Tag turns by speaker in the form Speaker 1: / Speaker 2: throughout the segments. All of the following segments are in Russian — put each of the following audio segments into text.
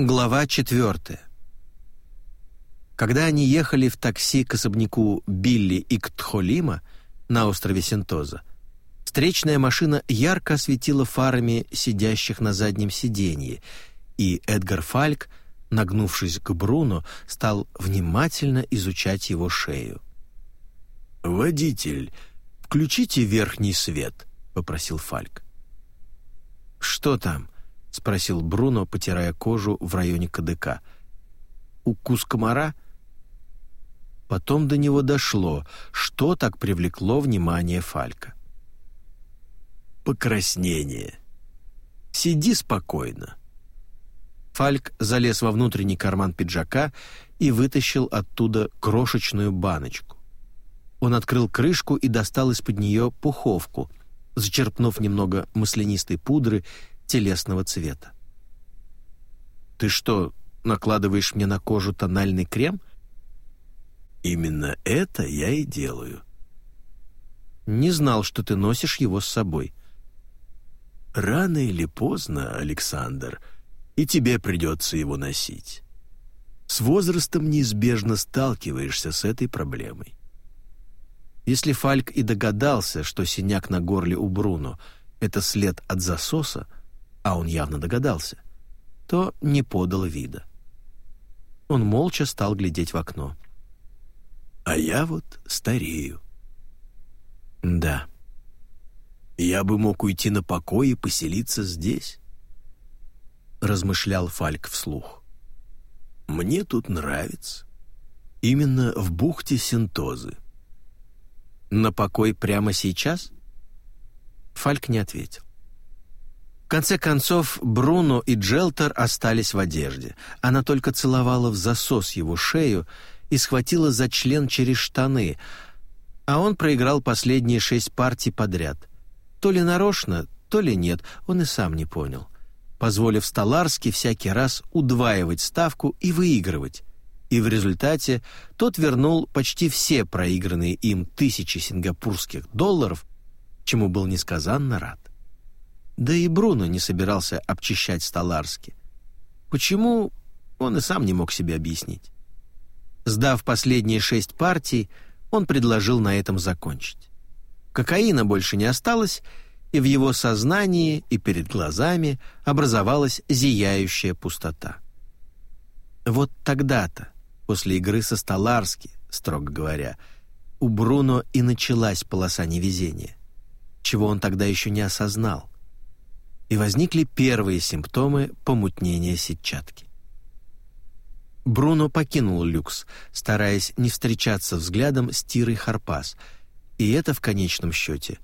Speaker 1: Глава четвертая. Когда они ехали в такси к особняку Билли Иктхолима на острове Синтоза, встречная машина ярко осветила фарами сидящих на заднем сиденье, и Эдгар Фальк, нагнувшись к Бруно, стал внимательно изучать его шею.
Speaker 2: «Водитель, включите верхний свет», — попросил Фальк.
Speaker 1: «Что там?» — спросил Бруно, потирая кожу в районе КДК. «Укус комара?» Потом до него дошло, что так привлекло внимание Фалька.
Speaker 2: «Покраснение. Сиди спокойно».
Speaker 1: Фальк залез во внутренний карман пиджака и вытащил оттуда крошечную баночку. Он открыл крышку и достал из-под нее пуховку, зачерпнув немного маслянистой пудры телесного цвета. «Ты что, накладываешь мне на кожу тональный крем?»
Speaker 2: «Именно это я и делаю».
Speaker 1: «Не знал, что ты носишь его с собой».
Speaker 2: «Рано или поздно, Александр, и тебе придется его носить. С возрастом неизбежно сталкиваешься с этой проблемой».
Speaker 1: Если Фальк и догадался, что синяк на горле у Бруно — это след от засоса, а он явно догадался, то не подал вида. Он молча стал глядеть в окно.
Speaker 2: «А я вот старею».
Speaker 1: «Да».
Speaker 2: «Я бы мог уйти на покой и поселиться здесь», — размышлял Фальк вслух. «Мне тут нравится. Именно в бухте Синтозы».
Speaker 1: «На покой прямо сейчас?» Фальк не ответил. В конце концов, Бруно и Джелтер остались в одежде. Она только целовала в засос его шею и схватила за член через штаны, а он проиграл последние шесть партий подряд. То ли нарочно, то ли нет, он и сам не понял, позволив Столарски всякий раз удваивать ставку и выигрывать. И в результате тот вернул почти все проигранные им тысячи сингапурских долларов, чему был несказанно рад. Да и Бруно не собирался обчищать Столарски. Почему, он и сам не мог себе объяснить. Сдав последние шесть партий, он предложил на этом закончить. Кокаина больше не осталось, и в его сознании и перед глазами образовалась зияющая пустота. Вот тогда-то, после игры со Столарски, строго говоря, у Бруно и началась полоса невезения, чего он тогда еще не осознал и возникли первые симптомы помутнения сетчатки. Бруно покинул люкс, стараясь не встречаться взглядом с Тирой Харпас, и это в конечном счете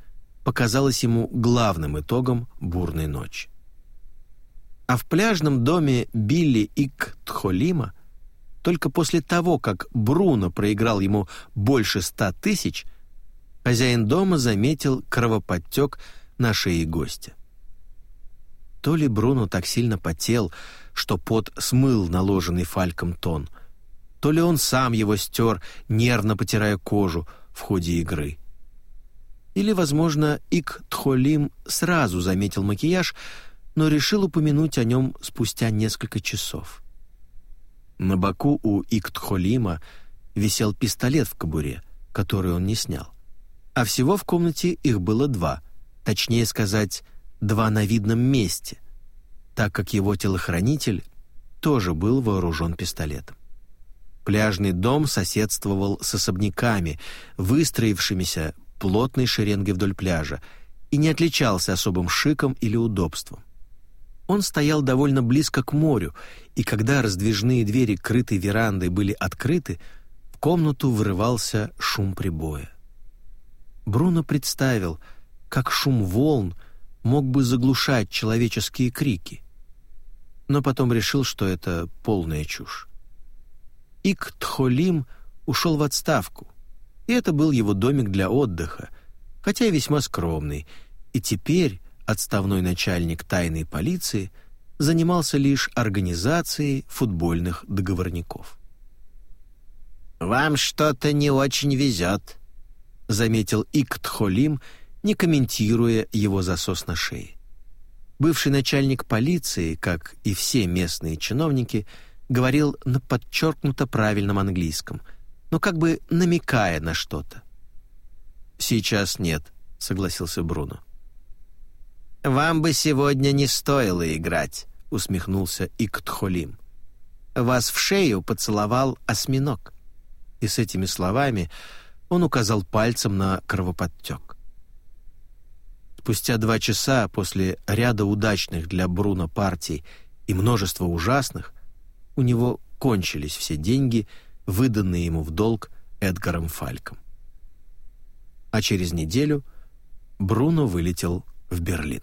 Speaker 1: показалось ему главным итогом бурной ночи. А в пляжном доме Билли Ик Тхолима только после того, как Бруно проиграл ему больше ста тысяч, хозяин дома заметил кровоподтек на шее гостя. То ли Бруно так сильно потел, что пот смыл наложенный фальком тон, то ли он сам его стер, нервно потирая кожу в ходе игры. Или, возможно, Ик Тхолим сразу заметил макияж, но решил упомянуть о нем спустя несколько часов. На боку у Иктхолима висел пистолет в кобуре, который он не снял. А всего в комнате их было два, точнее сказать, два на видном месте, так как его телохранитель тоже был вооружен пистолетом. Пляжный дом соседствовал с особняками, выстроившимися плотной шеренгой вдоль пляжа, и не отличался особым шиком или удобством. Он стоял довольно близко к морю, и когда раздвижные двери крытой веранды были открыты, в комнату вырывался шум прибоя. Бруно представил, как шум волн мог бы заглушать человеческие крики, но потом решил, что это полная чушь. Иктхолим ушел в отставку, и это был его домик для отдыха, хотя и весьма скромный, и теперь отставной начальник тайной полиции занимался лишь организацией футбольных договорников.
Speaker 3: «Вам что-то не очень везет», — заметил Иктхолим, не комментируя его засос на шее.
Speaker 1: Бывший начальник полиции, как и все местные чиновники, говорил на подчеркнуто правильном английском, но как бы намекая на что-то. «Сейчас нет», — согласился Бруно.
Speaker 3: «Вам бы сегодня не стоило играть», — усмехнулся Иктхолим. «Вас в шею поцеловал осьминог».
Speaker 1: И с этими словами он указал пальцем на кровоподтек. Спустя два часа после ряда удачных для Бруно партий и множества ужасных, у него кончились все деньги, выданные ему в долг Эдгаром Фальком. А через неделю Бруно вылетел в Берлин.